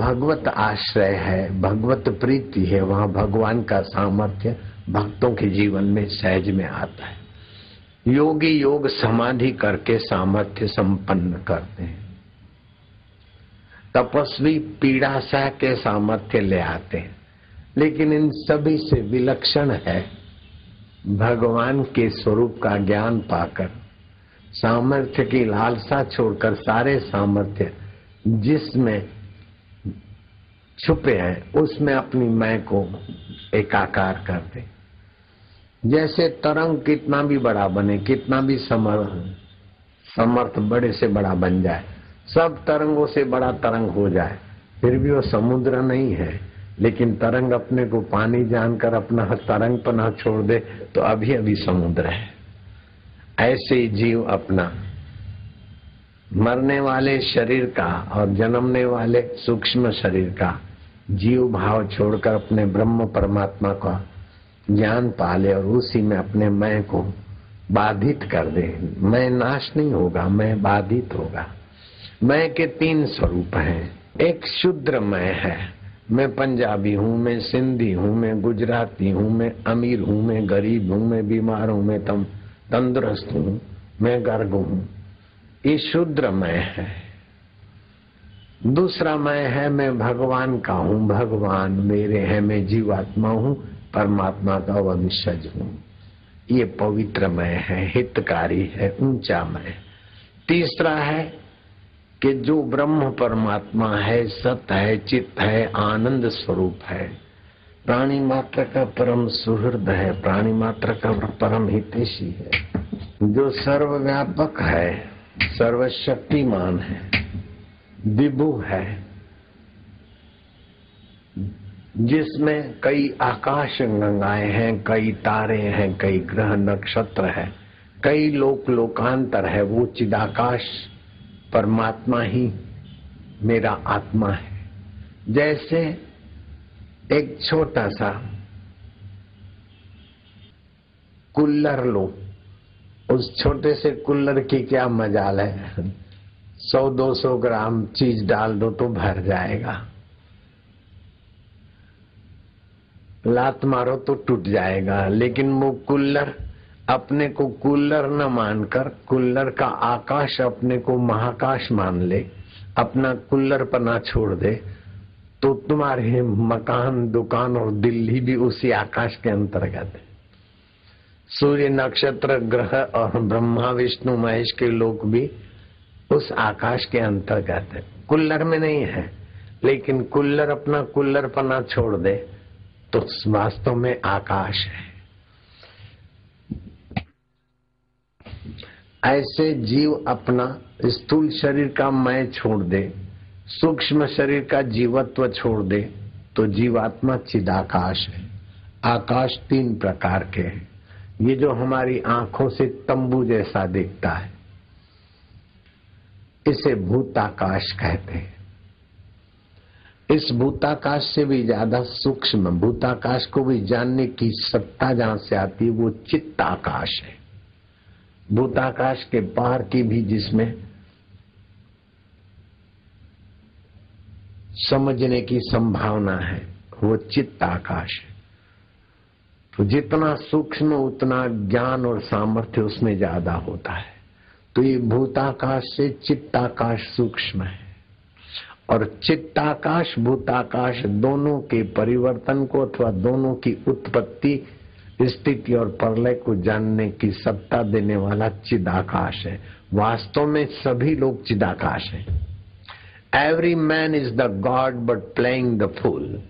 भगवत आश्रय है, भगवत प्रीति है, वहाँ भगवान का सामर्थ्य भक्तों के जीवन में सहज में आता है। योगी योग समाधि करके सामर्थ्य संपन्न करते हैं। तपस्वी पीड़ा सह के सामर्थ्य ले आते हैं। लेकिन इन सभी से विलक्षण है, भगवान के स्वरूप का ज्ञान पाकर, सामर्थ्य की लालसा छोड़कर सारे सामर्थ्य जिसमें छुपे हैं, उसमें अपनी मैं को एकाकार कर दे। जैसे तरंग कितना भी बड़ा बने, कितना भी समर्थ समर्थ बड़े से बड़ा बन जाए, सब तरंगों से बड़ा तरंग हो जाए, फिर भी वो समुद्र नहीं है। लेकिन तरंग अपने को पानी जानकर अपना तरंग पना छोड़ दे तो अभी अभी समुद्र है। ऐसे ही जीव अपना। मरने वाले शरीर का और जन्मने वाले सूक्ष्म शरीर का जीव भाव छोड़कर अपने ब्रह्म परमात्मा का ज्ञान पाले और उसी में अपने मैं को बाधित कर दे। मैं नाश नहीं होगा, मैं बाधित होगा। मैं के तीन स्वरूप हैं। एक शुद्र मैं है। मैं पंजाबी हूँ, मैं सिंधी हूँ, मैं गुजराती हूँ, मैं अमीर हूँ, मैं गरीब हूँ, मैं बीमार हूँ, मैं तम तंदुरुस्त हूँ, मैं गर्ग हूँ। ये शुद्र मैं है। दूसरा मैं है, मैं भगवान का हूँ, भगवान मेरे हैं, मैं जीवात्मा हूँ, परमात्मा का वंशज हूँ। ये पवित्र मैं है, हितकारी है, ऊँचा मैं। तीसरा है कि जो ब्रह्म परमात्मा है, सत है, चित्त है, आनंद स्वरूप है। प्राणी मात्र का परम सुहृद है, प्राणी मात्र का परम हितेशी है। जो सर्वव्यापक है, सर्वशक्तिमान है। विभु है, जिसमें कई आकाश गंगाएँ हैं, कई तारे हैं, कई ग्रह नक्षत्र है, कई लोक लोकांतर है, वो चिदाकाश परमात्मा ही मेरा आत्मा है। जैसे एक छोटा सा कुल्लर लो, उस छोटे से कुल्लर की क्या मजाल है? सौ दो सौ ग्राम चीज़ डाल दो तो भर जाएगा। लात मारो तो टूट जाएगा, लेकिन वो कुल्लर अपने को कुल्लर न मानकर, कुल्लर का आकाश अपने को महाकाश मान ले, अपना कुल्लर पना छोड़ दे तो तुम्हारे मकान, दुकान और दिल्ली भी उसी आकाश के अंतर्गत है। सूर्य नक्षत्र, ग्रह और ब्रह्मा, विष्णु, महेश के लोग भी उस आकाश के अंतर्गत है। कुल्लर में नहीं है, लेकिन कुल्लर अपना कुल्लर पना छोड़ दे तो वास्तव में आकाश है। ऐसे जीव अपना स्थूल शरीर का मैं छोड़ दे, सूक्ष्म शरीर का जीवत्व छोड़ दे तो जीवात्मा चिदाकाश है। आकाश तीन प्रकार के हैं। ये जो हमारी आँखों से तंबू जैसा दिखता है इसे भूताकाश कहते हैं। इस भूताकाश से भी ज़्यादा सूक्ष्म, भूताकाश को भी जानने की सत्ता जहाँ से आती है, वो चित्ताकाश है। भूताकाश के पार की भी जिसमें समझने की संभावना है, वो चित्ताकाश है। तो जितना सूक्ष्म, उतना ज्ञान और सामर्थ्य उसमें ज़्यादा होता है। तो ये भूताकाश से चित्ताकाश सूक्ष्म है। और चित्ताकाश, भूताकाश दोनों के परिवर्तन को अथवा दोनों की उत्पत्ति, स्थिति और प्रलय को जानने की सत्ता देने वाला चिदाकाश है। वास्तव में सभी लोग चिदाकाश हैं। Every man is the god but playing the fool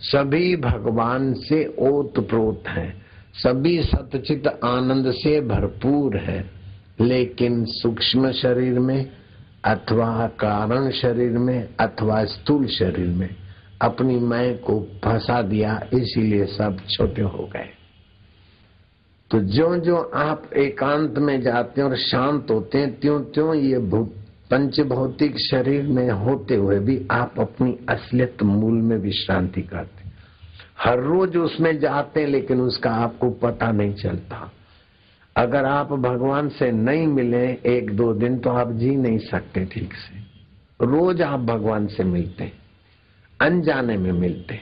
सभी भगवान से ओत प्रोत हैं। सभी सतचित आनंद से भरपूर है। लेकिन सूक्ष्म शरीर में अथवा कारण शरीर में अथवा स्थूल शरीर में अपनी मैं को फंसा दिया, इसीलिए सब छोटे हो गए। तो जो जो आप एकांत में जाते हैं और शांत होते हैं त्यों त्यों ये पंच भौतिक शरीर में होते हुए भी आप अपनी असलियत मूल में विश्रांति करते हर रोज उसमें जाते हैं, लेकिन उसका आपको पता नहीं चलता। अगर आप भगवान से नहीं मिले, एक दो दिन तो आप जी नहीं सकते ठीक से। रोज आप भगवान से मिलते, अनजाने में मिलते।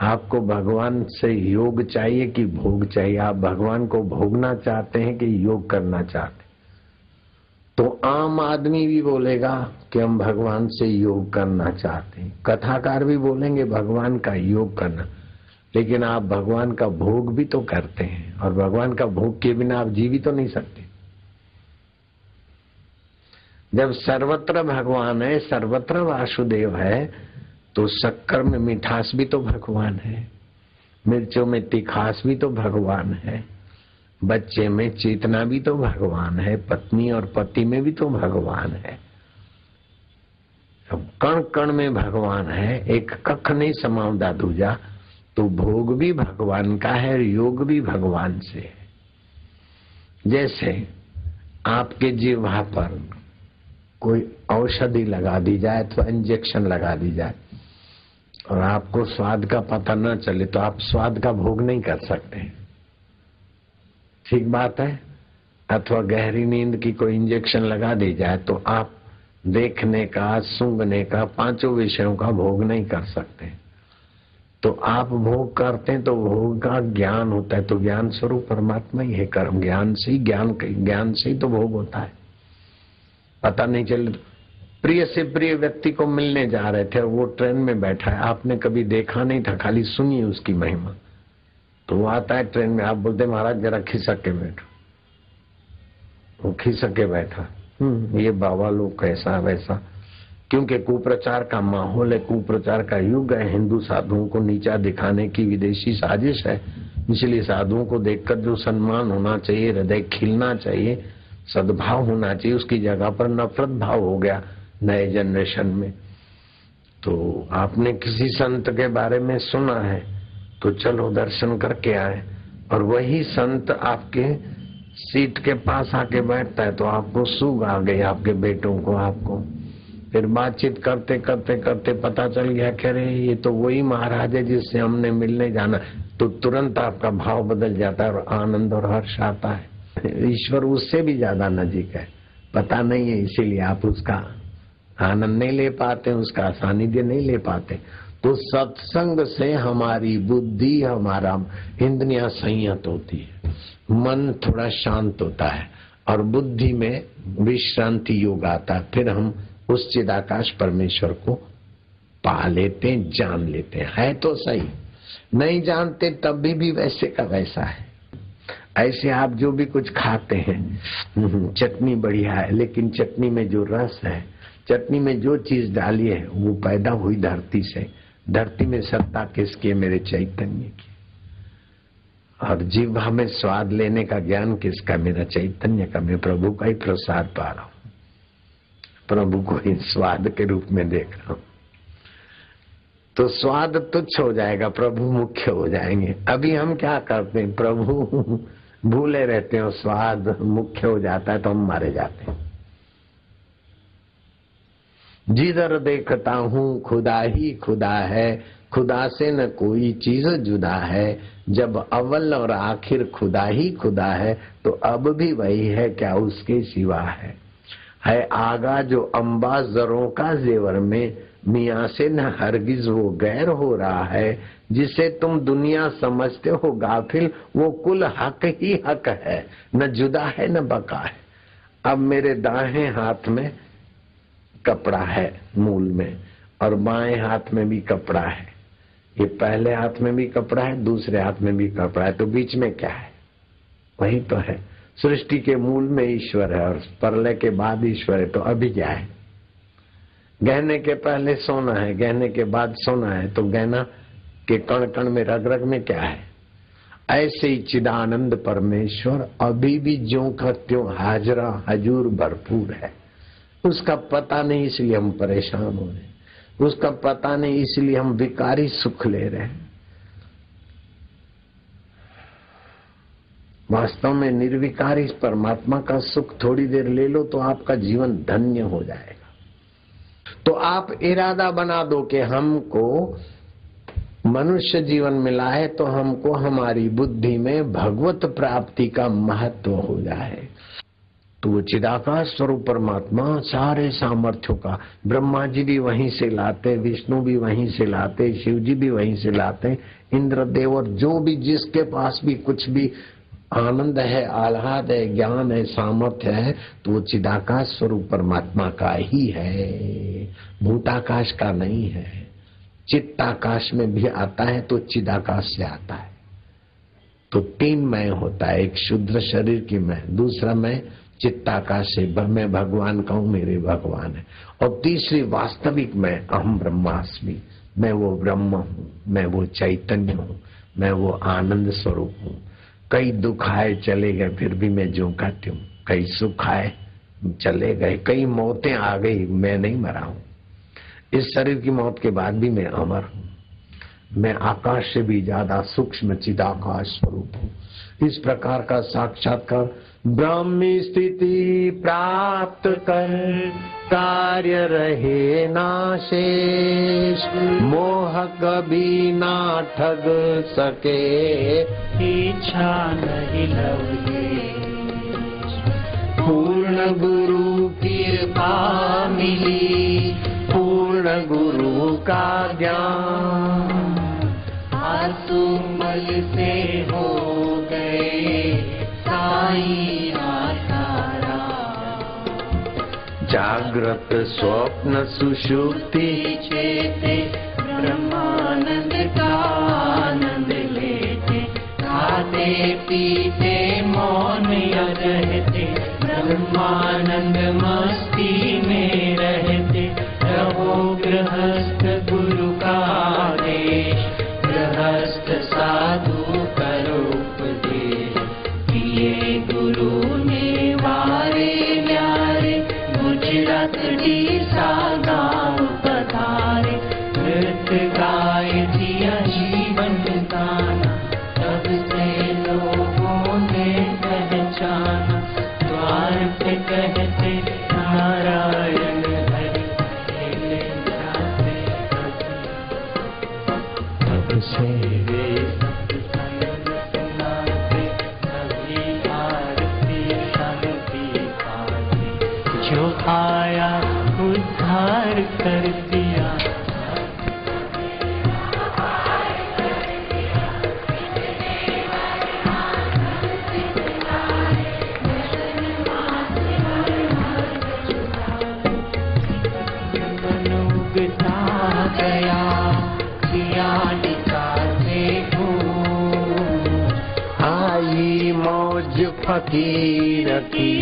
आपको भगवान से योग चाहिए कि भोग चाहिए? आप भगवान को भोगना चाहते हैं कि योग करना चाहते? तो आम आदमी भी बोलेगा कि हम भगवान से योग करना चाहते हैं। कथाकार भी बोलेंगे, भगवान का योग करना। लेकिन आप भगवान का भोग भी तो करते हैं और भगवान का भोग के बिना आप जी भी तो नहीं सकते। जब सर्वत्र भगवान है, सर्वत्र वासुदेव है तो शक्कर में मिठास भी तो भगवान है, मिर्चों में तिखास भी तो भगवान है, बच्चे में चेतना भी तो भगवान है, पत्नी और पति में भी तो भगवान है। कण कण में भगवान है, एक कख नहीं समावदा दूजा तो भोग भी भगवान का है योग भी भगवान से है। जैसे आपके जीवा पर कोई औषधि लगा दी जाए तो इंजेक्शन लगा दी जाए, और आपको स्वाद का पता न चले तो आप स्वाद का भोग नहीं कर सकते। ठीक बात है? अथवा गहरी नींद की कोई इंजेक्शन लगा दी जाए तो आप देखने का, सूंघने का, पाँचों विषयों का भोग नहीं कर सकते। तो आप भोग करते हैं तो भोग का ज्ञान होता है तो ज्ञान स्वरूप परमात्मा ही है कर्म ज्ञान से ही ज्ञान ज्ञान से ही तो भोग होता है। पता नहीं चले प्रिय से प्रिय व्यक्ति को मिलने जा रहे थे वो ट्रेन में बैठा है आपने कभी देखा नहीं था खाली सुनी उसकी महिमा। तो वो आता है ट्रेन में आप बोलते महाराज जरा खिसक के बैठो। वो खिसक के बैठा। हम्म, ये बाबा लोग कैसा वैसा। क्योंकि कुप्रचार का माहौल है, कुप्रचार का युग है। हिंदू साधुओं को नीचा दिखाने की विदेशी साजिश है। इसलिए साधुओं को देखकर जो सम्मान होना चाहिए, हृदय खिलना चाहिए, सद्भाव होना चाहिए, उसकी जगह पर नफरत भाव हो गया नए जनरेशन में। तो आपने किसी संत के बारे में सुना है तो चलो दर्शन करके आए। और वही संत आपके सीट के पास आके बैठता है तो आपको सूग आ गई आपके बेटों को, आपको। फिर बातचीत करते करते करते पता चल गया कह रहे ये तो वही महाराज है जिससे हमने मिलने जाना। तो तुरंत आपका भाव बदल जाता है और आनंद और हर्ष आता है। ईश्वर उससे भी ज़्यादा नजीक है। पता नहीं है, इसीलिए आप उसका आनंद नहीं ले पाते, उसका सानिध्य नहीं ले पाते। तो सत्संग से हमारी बुद्धि, हमारा इंद्रिया संयत होती है। मन थोड़ा शांत होता है और बुद्धि में विश्रांति योग आता है। फिर हम उस चिदाकाश परमेश्वर को पा लेते हैं जान लेते हैं। है तो सही। नहीं जानते तब भी, भी वैसे का वैसा है। ऐसे आप जो भी कुछ खाते हैं चटनी बढ़िया है लेकिन चटनी में जो रस है चटनी में जो चीज़ डाली है वो पैदा हुई धरती से। धरती में सत्ता किसकी है? मेरे चैतन्य की। और जीव हमें स्वाद लेने का ज्ञान किसका? मेरा चैतन्य का। मैं प्रभु का ही प्रसाद पा रहा हूँ। प्रभु को ही स्वाद के रूप में देख रहा हूँ। तो स्वाद तुच्छ हो जाएगा, प्रभु मुख्य हो जाएँगे। अभी हम क्या करते हैं? प्रभु भूले रहते हैं स्वाद मुख्य हो जाता है तो हम मारे जाते हैं। जिधर देखता हूँ, खुदा ही खुदा है, खुदा से न कोई चीज़ जुदा है। जब अव्वल और आखिर खुदा ही खुदा है तो अब भी वही है, क्या उसके सिवा है? है आगा जो अम्बा जरों का जेवर में, मियाँ से न हरगिज वो गैर हो रहा है। जिसे तुम दुनिया समझते हो, गाफिल, वो कुल हक ही हक है। न जुदा है, न बका है। अब मेरे दाएँ हाथ में कपड़ा है, मूल में, और बाएँ हाथ में भी कपड़ा है। ये पहले हाथ में भी कपड़ा है, दूसरे हाथ में भी कपड़ा है तो बीच में क्या है? वही तो है। सृष्टि के मूल में ईश्वर है और परलय के बाद ईश्वर है तो अभी क्या है? गहने के पहले सोना है, गहने के बाद सोना है तो गहना के कण कण में रग रग में क्या है? ऐसे ही चिदानंद परमेश्वर अभी भी जो का त्यों हाजरा, हजूर भरपूर है। उसका पता नहीं इसलिए हम परेशान हो रहे उसका पता नहीं इसलिए हम विकारी सुख ले रहे हैं। वास्तव में निर्विकारी परमात्मा का सुख थोड़ी देर ले लो तो आपका जीवन धन्य हो जाएगा। तो आप इरादा बना दो कि हमको मनुष्य जीवन मिला है तो हमको हमारी बुद्धि में भगवत प्राप्ति का महत्व हो जाए। तो वो चिदाकाश स्वरूप परमात्मा सारे सामर्थ्यों का ब्रह्मा जी भी वहीं से लाते, विष्णु भी वहीं से लाते शिव जी भी वहीं से लाते, इंद्र देव और जो भी जिसके पास भी कुछ भी आनंद है, आह्लाद है, ज्ञान है, सामर्थ्य है तो वो चिदाकाश स्वरूप परमात्मा का ही है। भूताकाश का नहीं है। चित्ताकाश में भी आता है तो चिदाकाश से आता है। तो तीन मय होता है, एक शुद्ध शरीर की मैं, दूसरा मैं चित्ताकाश से मैं भगवान कहूँ मेरे भगवान है। और तीसरी वास्तविक मैं, अहम ब्रह्मास्मि। मैं वो ब्रह्म हूँ, मैं वो चैतन्य हूँ, मैं वो आनंद स्वरूप हूँ। कई दुख आए, चले गए, फिर भी मैं जो कहती हूँ, कई सुख आए, चले गए, कई मौतें आ गई, मैं नहीं मरा हूँ। इस शरीर की मौत के बाद भी मैं अमर हूँ। मैं आकाश से भी ज़्यादा सूक्ष्म चिदाकाश स्वरूप हूँ। इस प्रकार का साक्षात्कार ब्रह्मी स्थिति प्राप्त कर कार्य रहे नाशेष मोह कभी ना ठग सके। इच्छा नहीं लगे। पूर्ण गुरु कृपा मिली। पूर्ण गुरु का ज्ञान। आसुमल से हो गए साई आसारा जागृत स्वप्न सुषुप्ति चेते ब्रह्मानंद का आनंद लेते खाते पीते मौन रहते ब्रह्मानंद मस्ती में रहते रहो गृहस्थ फकीर की दिया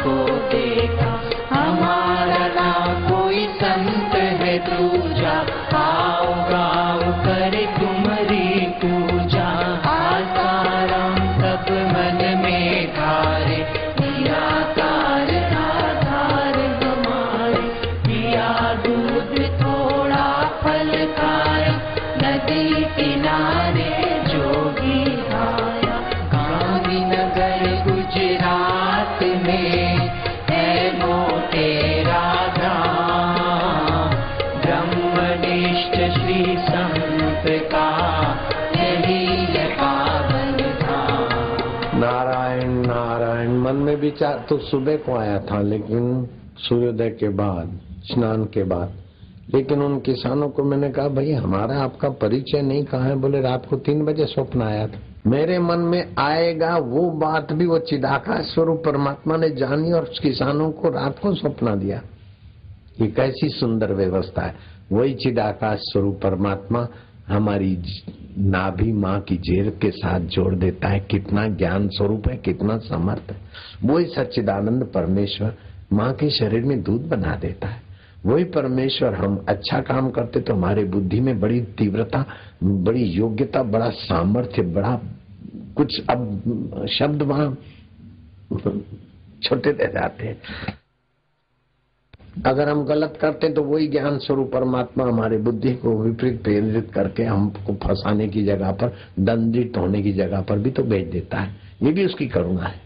रात को तो सुबह को आया था, लेकिन सूर्योदय के बाद, स्नान के बाद। लेकिन उन किसानों को मैंने कहा, भाई, हमारा आपका परिचय नहीं कहा है? बोले, रात को तीन बजे स्वप्न आया था। मेरे मन में आएगा वो बात भी, वो चिदाकाश स्वरूप परमात्मा ने जानी और किसानों को रात को स्वप्न दिया। ये कैसी सुंदर व्यवस्था है। वही चिदाकाश स्वरूप परमात्मा हमारी नाभि माँ की जेर के साथ जोड़ देता है। कितना ज्ञान स्वरूप है, कितना समर्थ है। वही सच्चिदानंद परमेश्वर माँ के शरीर में दूध बना देता है। वही परमेश्वर हम अच्छा काम करते तो हमारे बुद्धि में बड़ी तीव्रता, बड़ी योग्यता, बड़ा सामर्थ्य, बड़ा कुछ अब शब्द वहाँ छोटे रह जाते हैं। अगर हम गलत करते हैं तो वही ज्ञान स्वरूप परमात्मा हमारे बुद्धि को विपरीत प्रेरित करके हमको फंसाने की जगह पर, दंडित होने की जगह पर भी तो भेज देता है। ये भी उसकी करुणा है।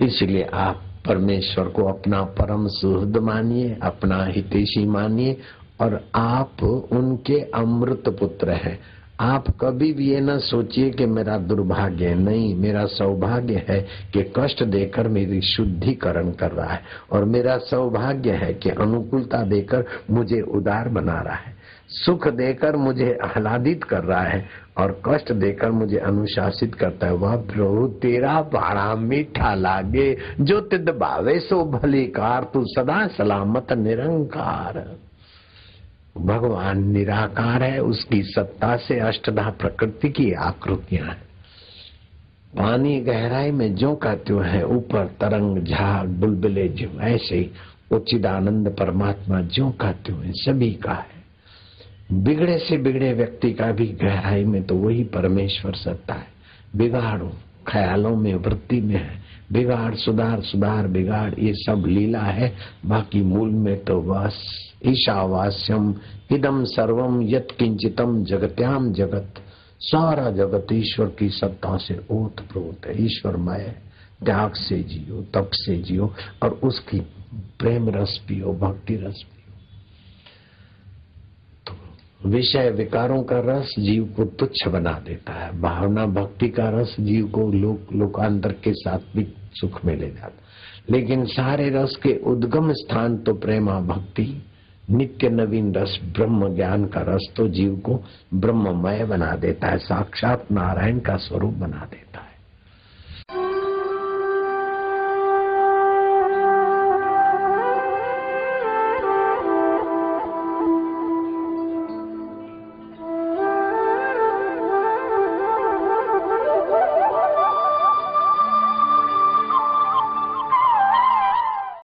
इसलिए आप परमेश्वर को अपना परम सुहृद मानिए, अपना हितेशी मानिए, और आप उनके अमृत पुत्र हैं। आप कभी भी ये न सोचिए कि मेरा दुर्भाग्य नहीं, मेरा सौभाग्य है कि कष्ट देकर मेरी शुद्धिकरण कर रहा है और मेरा सौभाग्य है कि अनुकूलता देकर मुझे उदार बना रहा है, सुख देकर मुझे आह्लादित कर रहा है और कष्ट देकर मुझे अनुशासित करता है। वह प्रभु, तेरा बाड़ा मीठा लागे, जो तिद भावे सो भली कार तू सदा सलामत निरंकार। भगवान निराकार है, उसकी सत्ता से अष्टधा प्रकृति की आकृतियाँ हैं। पानी गहराई में जो का त्यों है, ऊपर तरंग, झाग, बुलबुले, जो ऐसे ही उचिदानंद परमात्मा जो का त्यों है, सभी का है। बिगड़े से बिगड़े व्यक्ति का भी गहराई में तो वही परमेश्वर सत्ता है। बिगाड़ो, ख्यालों में, वृत्ति में है। बिगाड़, सुधार सुधार, बिगाड़, ये सब लीला है। बाकी मूल में तो वास ईशावास्यम इदम सर्वम यत किंचितम जगत्याम जगत। सारा जगत ईश्वर की सत्ता से ओत प्रोत है। ईश्वर मय त्याग से जियो, तप से जियो, और उसकी प्रेम रस पियो, भक्ति रस पियो। विषय विकारों का रस जीव को तुच्छ बना देता है। भावना भक्ति का रस जीव को लोक, लोकांतर के साथ भी सुख में ले जाता लेकिन सारे रस के उद्गम स्थान तो प्रेमा भक्ति, नित्य नवीन रस ब्रह्म ज्ञान का रस तो जीव को ब्रह्ममय बना देता है, साक्षात नारायण का स्वरूप बना देता है।